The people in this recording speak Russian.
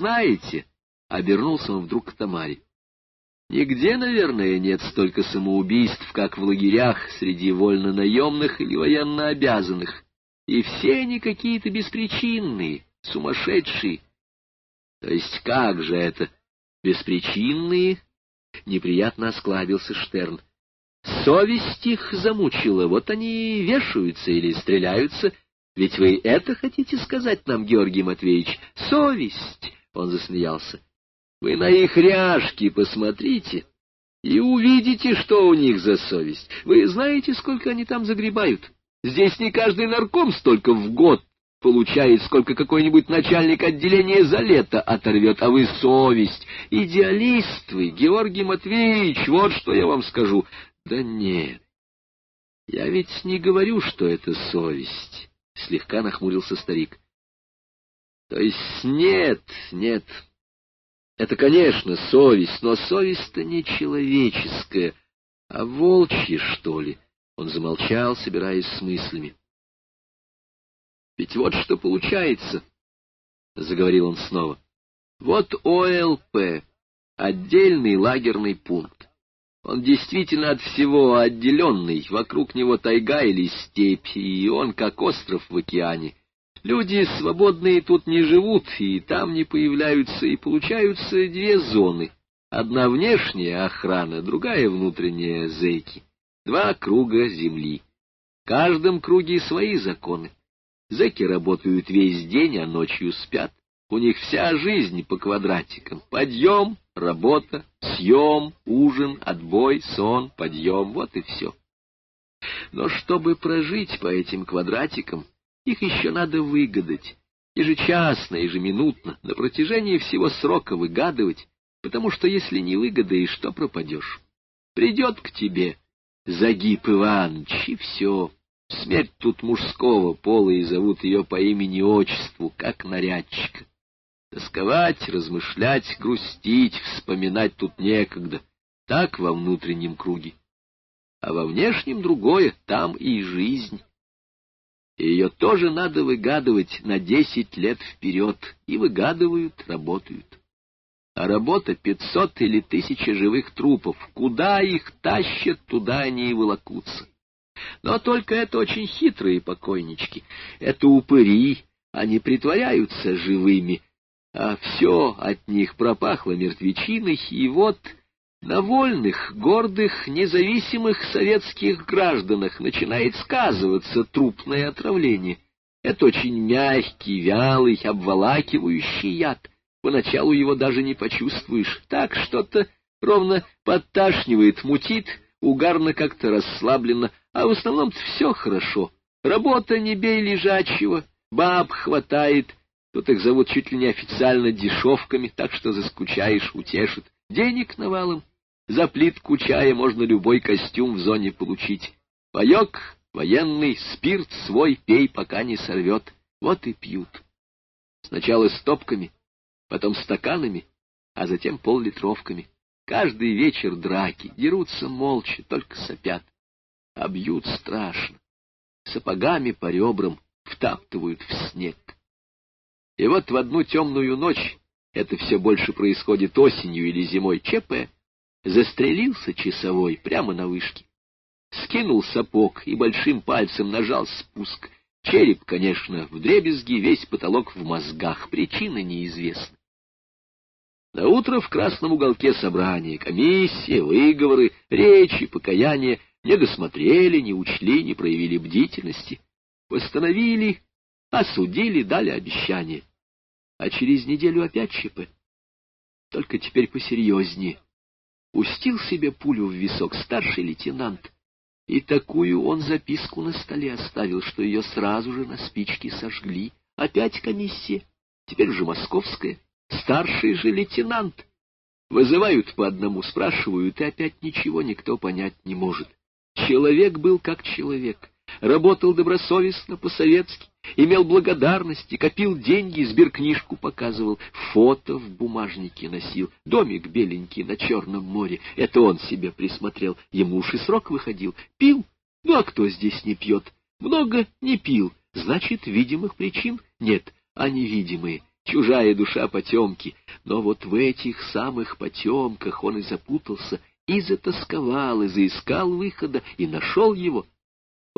знаете, — обернулся он вдруг к Тамаре, — нигде, наверное, нет столько самоубийств, как в лагерях среди вольно-наемных или военно-обязанных, и все они какие-то беспричинные, сумасшедшие. То есть как же это, беспричинные? Неприятно осклабился Штерн. Совесть их замучила, вот они вешаются или стреляются. Ведь вы это хотите сказать нам, Георгий Матвеевич? Совесть! Он засмеялся. Вы на их ряжки посмотрите и увидите, что у них за совесть. Вы знаете, сколько они там загребают? Здесь не каждый нарком столько в год получает, сколько какой-нибудь начальник отделения за лето оторвет, а вы совесть. Идеалист вы, Георгий Матвеевич, вот что я вам скажу. Да нет, я ведь не говорю, что это совесть, — слегка нахмурился старик. То есть нет, нет, это, конечно, совесть, но совесть-то не человеческая, а волчья, что ли. Он замолчал, собираясь с мыслями. Ведь вот что получается, — заговорил он снова. Вот ОЛП, отдельный лагерный пункт. Он действительно от всего отделенный, вокруг него тайга или степь, и он как остров в океане. Люди свободные тут не живут, и там не появляются, и получаются две зоны. Одна внешняя охрана, другая внутренняя зэки. Два круга земли. В каждом круге свои законы. Зэки работают весь день, а ночью спят. У них вся жизнь по квадратикам. Подъем, работа, съем, ужин, отбой, сон, подъем — вот и все. Но чтобы прожить по этим квадратикам, их еще надо выгадать. Ежечасно, ежеминутно, на протяжении всего срока выгадывать, потому что если не выгадаешь, то пропадешь. Придет к тебе Загиб Иванович, и все. Смерть тут мужского пола, и зовут ее по имени-отчеству, как нарядчика. Тосковать, размышлять, грустить, вспоминать тут некогда. Так во внутреннем круге. А во внешнем другое, там и жизнь. И ее тоже надо выгадывать на десять лет вперед. И выгадывают, работают. А работа пятьсот или тысяча живых трупов. Куда их тащат, туда они и волокутся. Но только это очень хитрые покойнички. Это упыри, они притворяются живыми, а все от них пропахло мертвечиной, и вот на вольных, гордых, независимых советских гражданах начинает сказываться трупное отравление. Это очень мягкий, вялый, обволакивающий яд. Поначалу его даже не почувствуешь. Так что-то ровно подташнивает, мутит, угарно как-то расслабленно, а в основном все хорошо. Работа не бей лежачего, баб хватает, тут их зовут чуть ли не официально дешевками, так что заскучаешь, утешит. Денег навалом, за плитку чая можно любой костюм в зоне получить. Паек военный, спирт свой пей, пока не сорвет. Вот и пьют. Сначала стопками, потом стаканами, а затем поллитровками. Каждый вечер драки, дерутся молча, только сопят. А бьют страшно. Сапогами по ребрам втаптывают в снег. И вот в одну темную ночь, это все больше происходит осенью или зимой, ЧП, застрелился часовой прямо на вышке. Скинул сапог и большим пальцем нажал спуск. Череп, конечно, в дребезги, весь потолок в мозгах, причина неизвестна. На утро в красном уголке собрания, комиссия, выговоры, речи, покаяния не досмотрели, не учли, не проявили бдительности. Постановили, осудили, дали обещание. А через неделю опять ЧП. Только теперь посерьезнее. Пустил себе пулю в висок старший лейтенант, и такую он записку на столе оставил, что ее сразу же на спичке сожгли. Опять комиссия, теперь уже московская старший же лейтенант. Вызывают по одному, спрашивают, и опять ничего никто понять не может. Человек был как человек, работал добросовестно, по-советски, имел благодарности, копил деньги, сберкнижку показывал, фото в бумажнике носил, домик беленький на Черном море, это он себе присмотрел, ему уж и срок выходил, пил, ну а кто здесь не пьет? Много не пил, значит, видимых причин нет, а невидимые. Чужая душа потемки. Но вот в этих самых потемках он и запутался, и затасковал, и заискал выхода, и нашел его —